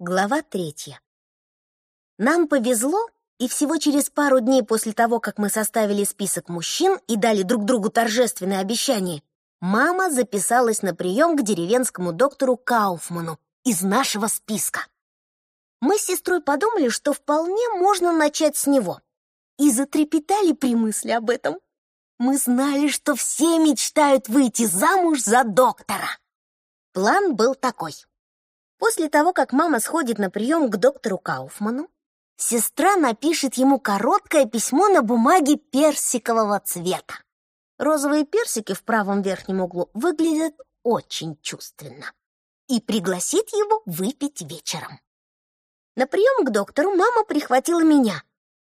Глава третья. Нам повезло, и всего через пару дней после того, как мы составили список мужчин и дали друг другу торжественное обещание, мама записалась на прием к деревенскому доктору Кауфману из нашего списка. Мы с сестрой подумали, что вполне можно начать с него, и затрепетали при мысли об этом. Мы знали, что все мечтают выйти замуж за доктора. План был такой. После того, как мама сходит на прием к доктору Кауфману, сестра напишет ему короткое письмо на бумаге персикового цвета. Розовые персики в правом верхнем углу выглядят очень чувственно. И пригласит его выпить вечером. На прием к доктору мама прихватила меня,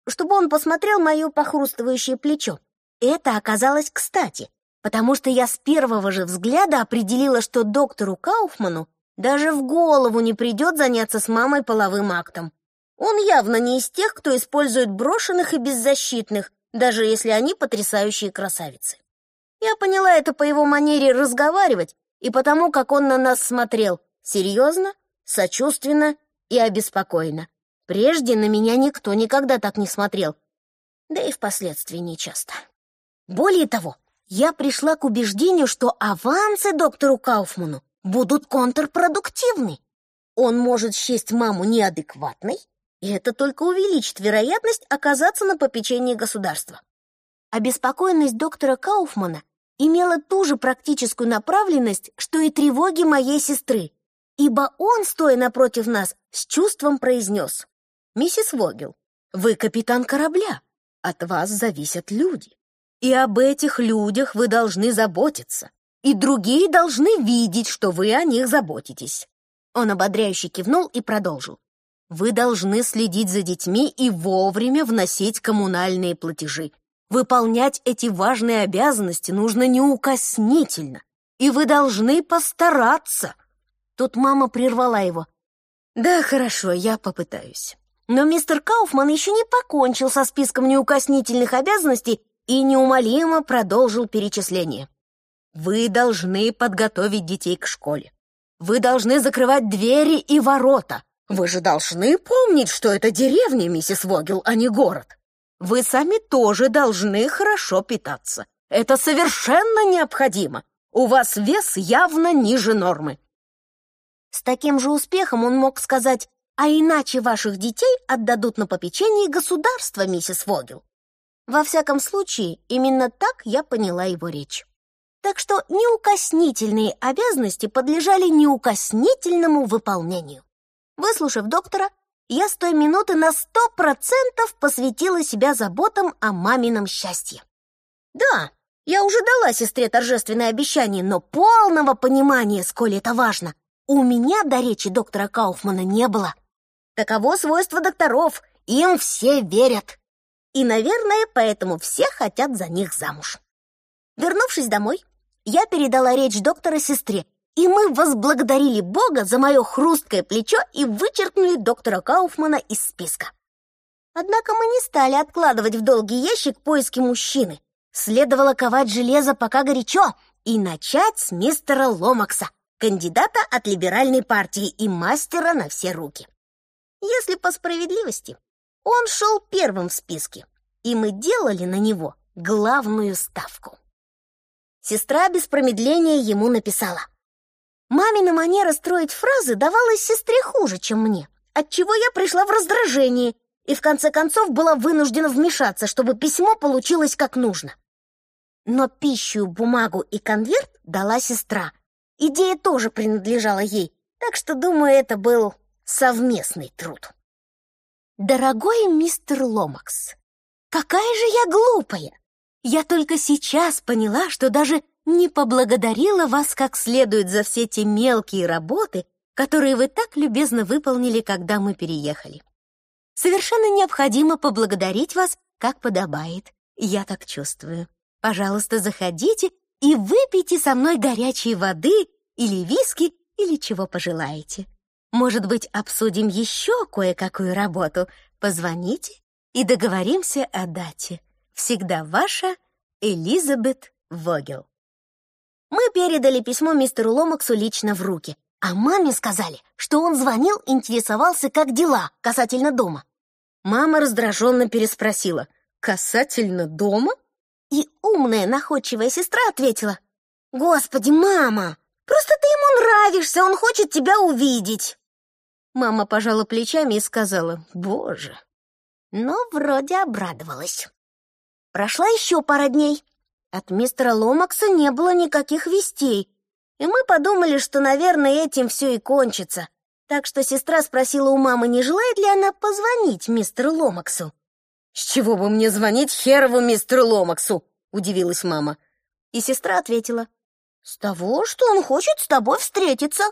чтобы он посмотрел мое похрустывающее плечо. Это оказалось кстати, потому что я с первого же взгляда определила, что доктору Кауфману даже в голову не придет заняться с мамой половым актом. Он явно не из тех, кто использует брошенных и беззащитных, даже если они потрясающие красавицы. Я поняла это по его манере разговаривать и потому, как он на нас смотрел, серьезно, сочувственно и обеспокоенно. Прежде на меня никто никогда так не смотрел, да и впоследствии нечасто. Более того, я пришла к убеждению, что авансы доктору Кауфману будут контрпродуктивны. Он может счесть маму неадекватной, и это только увеличит вероятность оказаться на попечении государства. Обеспокоенность доктора Кауфмана имела ту же практическую направленность, что и тревоги моей сестры, ибо он, стоя напротив нас, с чувством произнес. «Миссис Вогел, вы капитан корабля, от вас зависят люди, и об этих людях вы должны заботиться и другие должны видеть, что вы о них заботитесь». Он ободряюще кивнул и продолжил. «Вы должны следить за детьми и вовремя вносить коммунальные платежи. Выполнять эти важные обязанности нужно неукоснительно, и вы должны постараться». Тут мама прервала его. «Да, хорошо, я попытаюсь». Но мистер Кауфман еще не покончил со списком неукоснительных обязанностей и неумолимо продолжил перечисление. Вы должны подготовить детей к школе. Вы должны закрывать двери и ворота. Вы же должны помнить, что это деревня, миссис Вогел, а не город. Вы сами тоже должны хорошо питаться. Это совершенно необходимо. У вас вес явно ниже нормы. С таким же успехом он мог сказать, а иначе ваших детей отдадут на попечение государства, миссис Вогел. Во всяком случае, именно так я поняла его речь. Так что неукоснительные обязанности подлежали неукоснительному выполнению. Выслушав доктора, я с той минуты на сто процентов посвятила себя заботам о мамином счастье. Да, я уже дала сестре торжественное обещание, но полного понимания, сколь это важно, у меня до речи доктора Кауфмана не было. Таково свойство докторов, им все верят. И, наверное, поэтому все хотят за них замуж. Вернувшись домой, я передала речь доктора сестре, и мы возблагодарили Бога за мое хрусткое плечо и вычеркнули доктора Кауфмана из списка. Однако мы не стали откладывать в долгий ящик поиски мужчины. Следовало ковать железо пока горячо и начать с мистера Ломакса, кандидата от либеральной партии и мастера на все руки. Если по справедливости, он шел первым в списке, и мы делали на него главную ставку. Сестра без промедления ему написала. Мамина манера строить фразы давалась сестре хуже, чем мне, отчего я пришла в раздражение и в конце концов была вынуждена вмешаться, чтобы письмо получилось как нужно. Но пищу, бумагу и конверт дала сестра. Идея тоже принадлежала ей, так что, думаю, это был совместный труд. Дорогой мистер Ломакс, какая же я глупая! Я только сейчас поняла, что даже не поблагодарила вас как следует за все те мелкие работы, которые вы так любезно выполнили, когда мы переехали. Совершенно необходимо поблагодарить вас, как подобает. Я так чувствую. Пожалуйста, заходите и выпейте со мной горячей воды или виски, или чего пожелаете. Может быть, обсудим еще кое-какую работу. Позвоните и договоримся о дате. Всегда ваша Элизабет Вогел. Мы передали письмо мистеру Ломаксу лично в руки, А маме сказали, что он звонил, интересовался, как дела касательно дома. Мама раздраженно переспросила. «Касательно дома?» И умная, находчивая сестра ответила. «Господи, мама, просто ты ему нравишься, он хочет тебя увидеть!» Мама пожала плечами и сказала «Боже!» Но вроде обрадовалась. Прошла еще пара дней. От мистера Ломакса не было никаких вестей, и мы подумали, что, наверное, этим все и кончится. Так что сестра спросила у мамы, не желает ли она позвонить мистеру Ломаксу. «С чего бы мне звонить херову мистеру Ломаксу?» — удивилась мама. И сестра ответила, «С того, что он хочет с тобой встретиться».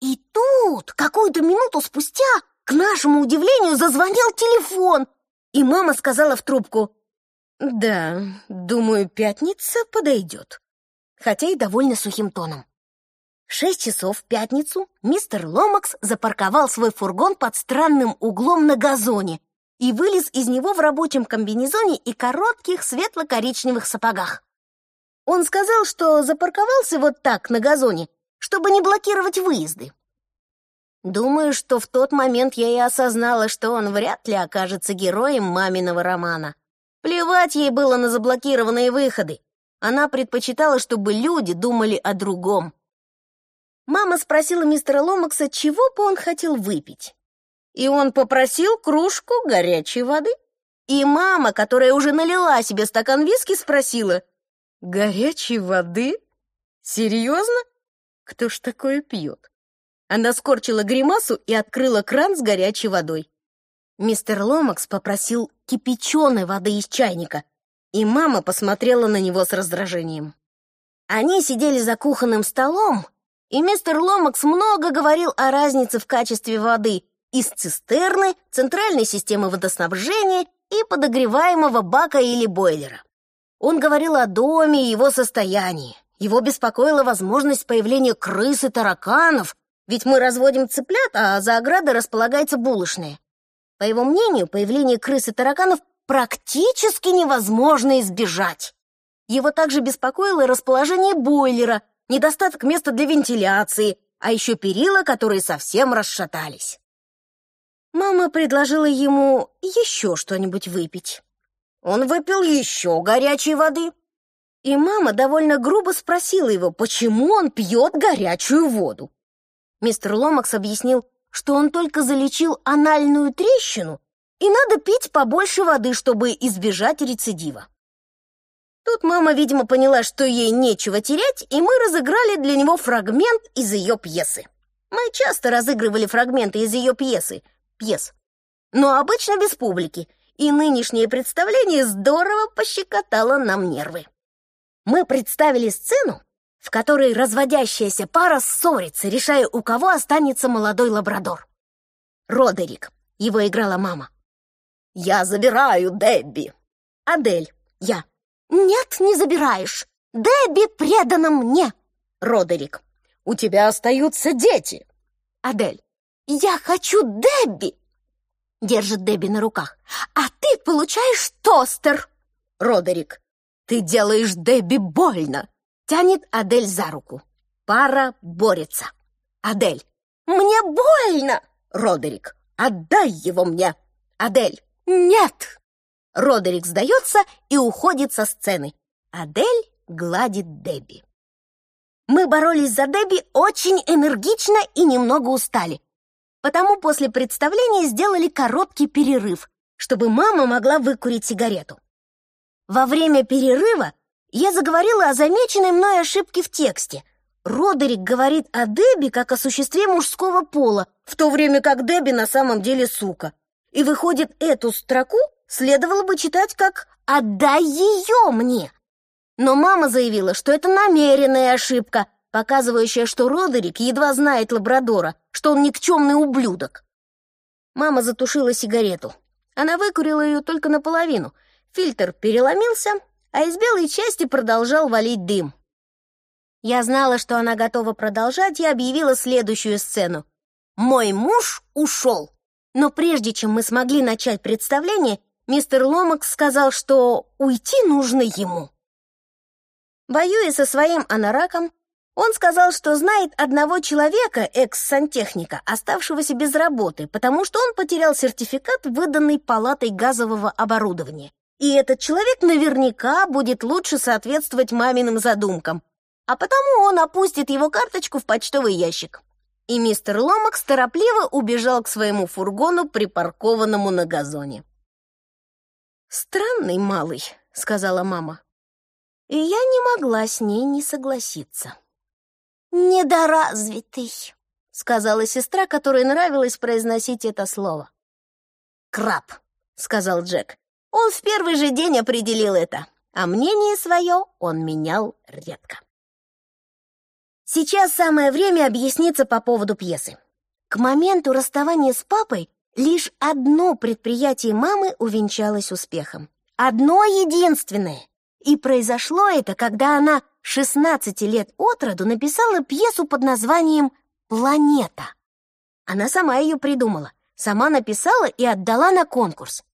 И тут, какую-то минуту спустя, к нашему удивлению, зазвонил телефон, и мама сказала в трубку, «Да, думаю, пятница подойдет», хотя и довольно сухим тоном. В шесть часов в пятницу мистер Ломакс запарковал свой фургон под странным углом на газоне и вылез из него в рабочем комбинезоне и коротких светло-коричневых сапогах. Он сказал, что запарковался вот так на газоне, чтобы не блокировать выезды. Думаю, что в тот момент я и осознала, что он вряд ли окажется героем маминого романа. Плевать ей было на заблокированные выходы. Она предпочитала, чтобы люди думали о другом. Мама спросила мистера Ломакса, чего бы он хотел выпить. И он попросил кружку горячей воды. И мама, которая уже налила себе стакан виски, спросила, «Горячей воды? Серьезно? Кто ж такое пьет?» Она скорчила гримасу и открыла кран с горячей водой. Мистер Ломакс попросил кипяченой воды из чайника, и мама посмотрела на него с раздражением. Они сидели за кухонным столом, и мистер Ломакс много говорил о разнице в качестве воды из цистерны, центральной системы водоснабжения и подогреваемого бака или бойлера. Он говорил о доме и его состоянии. Его беспокоила возможность появления крыс и тараканов, ведь мы разводим цыплят, а за оградой располагается булочная. По его мнению, появление крыс и тараканов практически невозможно избежать. Его также беспокоило расположение бойлера, недостаток места для вентиляции, а еще перила, которые совсем расшатались. Мама предложила ему еще что-нибудь выпить. Он выпил еще горячей воды. И мама довольно грубо спросила его, почему он пьет горячую воду. Мистер Ломакс объяснил, что он только залечил анальную трещину, и надо пить побольше воды, чтобы избежать рецидива. Тут мама, видимо, поняла, что ей нечего терять, и мы разыграли для него фрагмент из ее пьесы. Мы часто разыгрывали фрагменты из ее пьесы, пьес, но обычно без публики, и нынешнее представление здорово пощекотало нам нервы. Мы представили сцену, в которой разводящаяся пара ссорится, решая, у кого останется молодой лабрадор. Родерик, его играла мама. «Я забираю Дебби!» Адель, я. «Нет, не забираешь! Дебби предана мне!» Родерик, «У тебя остаются дети!» Адель, «Я хочу Дебби!» Держит Дебби на руках. «А ты получаешь тостер!» Родерик, «Ты делаешь Дебби больно!» Тянет Адель за руку. Пара борется. Адель. «Мне больно!» Родерик. «Отдай его мне!» Адель. «Нет!» Родерик сдается и уходит со сцены. Адель гладит Дебби. Мы боролись за Дебби очень энергично и немного устали. Потому после представления сделали короткий перерыв, чтобы мама могла выкурить сигарету. Во время перерыва я заговорила о замеченной мной ошибке в тексте. Родерик говорит о Дебби как о существе мужского пола, в то время как Дебби на самом деле сука. И выходит, эту строку следовало бы читать как «Отдай ее мне». Но мама заявила, что это намеренная ошибка, показывающая, что Родерик едва знает лабрадора, что он никчемный ублюдок. Мама затушила сигарету. Она выкурила ее только наполовину. Фильтр переломился, а из белой части продолжал валить дым. Я знала, что она готова продолжать, и объявила следующую сцену. «Мой муж ушел!» Но прежде чем мы смогли начать представление, мистер Ломакс сказал, что уйти нужно ему. Воюя со своим анораком, Он сказал, что знает одного человека, экс-сантехника, оставшегося без работы, потому что он потерял сертификат, выданный палатой газового оборудования. И этот человек наверняка будет лучше соответствовать маминым задумкам. А потому он опустит его карточку в почтовый ящик. И мистер Ломакс торопливо убежал к своему фургону, припаркованному на газоне. «Странный малый», — сказала мама. И я не могла с ней не согласиться. «Недоразвитый», — сказала сестра, которой нравилось произносить это слово. «Краб», — сказал Джек. Он в первый же день определил это, а мнение свое он менял редко. Сейчас самое время объясниться по поводу пьесы. К моменту расставания с папой лишь одно предприятие мамы увенчалось успехом. Одно единственное. И произошло это, когда она 16 лет от роду написала пьесу под названием «Планета». Она сама ее придумала, сама написала и отдала на конкурс.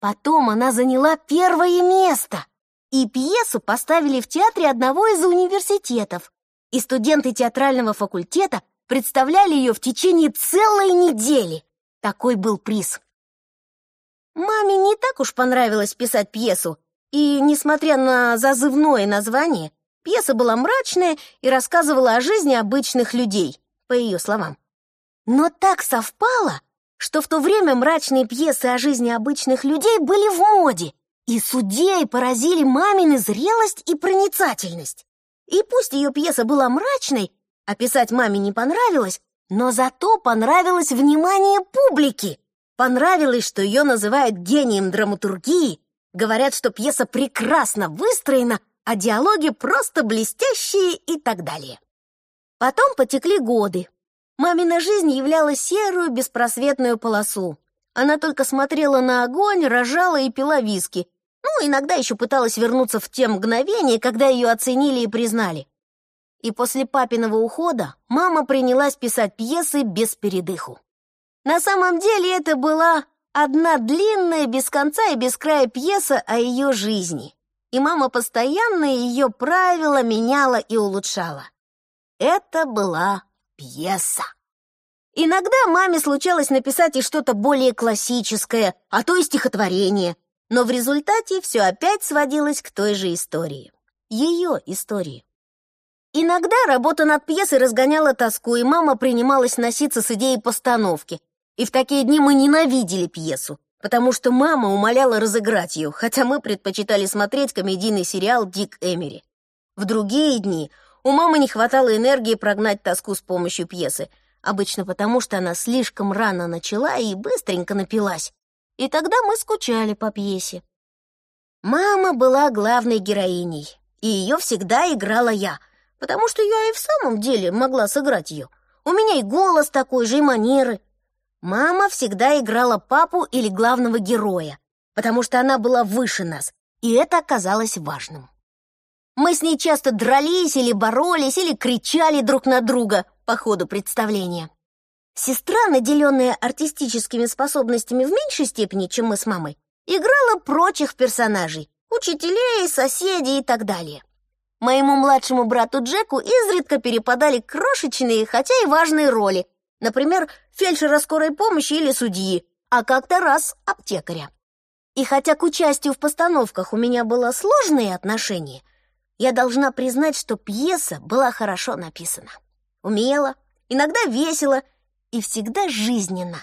Потом она заняла первое место, и пьесу поставили в театре одного из университетов, и студенты театрального факультета представляли ее в течение целой недели. Такой был приз. Маме не так уж понравилось писать пьесу, и, несмотря на зазывное название, пьеса была мрачная и рассказывала о жизни обычных людей, по ее словам. Но так совпало, что в то время мрачные пьесы о жизни обычных людей были в моде, и судей поразили мамины зрелость и проницательность. И пусть ее пьеса была мрачной, а писать маме не понравилось, но зато понравилось внимание публики. Понравилось, что ее называют гением драматургии, говорят, что пьеса прекрасно выстроена, а диалоги просто блестящие и так далее. Потом потекли годы. Мамина жизнь являла серую беспросветную полосу. Она только смотрела на огонь, рожала и пила виски. Ну, иногда еще пыталась вернуться в те мгновения, когда ее оценили и признали. И после папиного ухода мама принялась писать пьесы без передыху. На самом деле это была одна длинная, без конца и без края пьеса о ее жизни. И мама постоянно ее правила, меняла и улучшала. Это была пьеса. Иногда маме случалось написать и что-то более классическое, а то и стихотворение. Но в результате все опять сводилось к той же истории. Ее истории. Иногда работа над пьесой разгоняла тоску, и мама принималась носиться с идеей постановки. И в такие дни мы ненавидели пьесу, потому что мама умоляла разыграть ее, хотя мы предпочитали смотреть комедийный сериал «Дик Эмери». В другие дни у мамы не хватало энергии прогнать тоску с помощью пьесы, обычно потому, что она слишком рано начала и быстренько напилась. И тогда мы скучали по пьесе. Мама была главной героиней, и ее всегда играла я, потому что я и в самом деле могла сыграть ее. У меня и голос такой же, и манеры. Мама всегда играла папу или главного героя, потому что она была выше нас, и это оказалось важным. Мы с ней часто дрались или боролись, или кричали друг на друга по ходу представления. Сестра, наделенная артистическими способностями в меньшей степени, чем мы с мамой, играла прочих персонажей, учителей, соседей и так далее. Моему младшему брату Джеку изредка перепадали крошечные, хотя и важные роли, например, фельдшера скорой помощи или судьи, а как-то раз аптекаря. И хотя к участию в постановках у меня было сложное отношение, я должна признать, что пьеса была хорошо написана. Умело, иногда весело и всегда жизненно.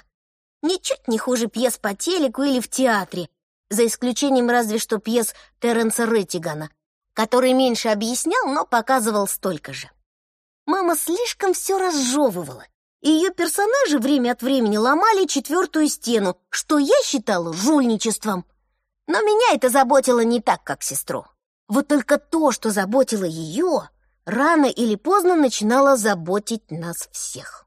Ничуть не хуже пьес по телеку или в театре, за исключением разве что пьес Терренса Реттигана, который меньше объяснял, но показывал столько же. Мама слишком все разжевывала, и ее персонажи время от времени ломали четвертую стену, что я считала жульничеством. Но меня это заботило не так, как сестру. Вот только то, что заботило ее, рано или поздно начинало заботить нас всех.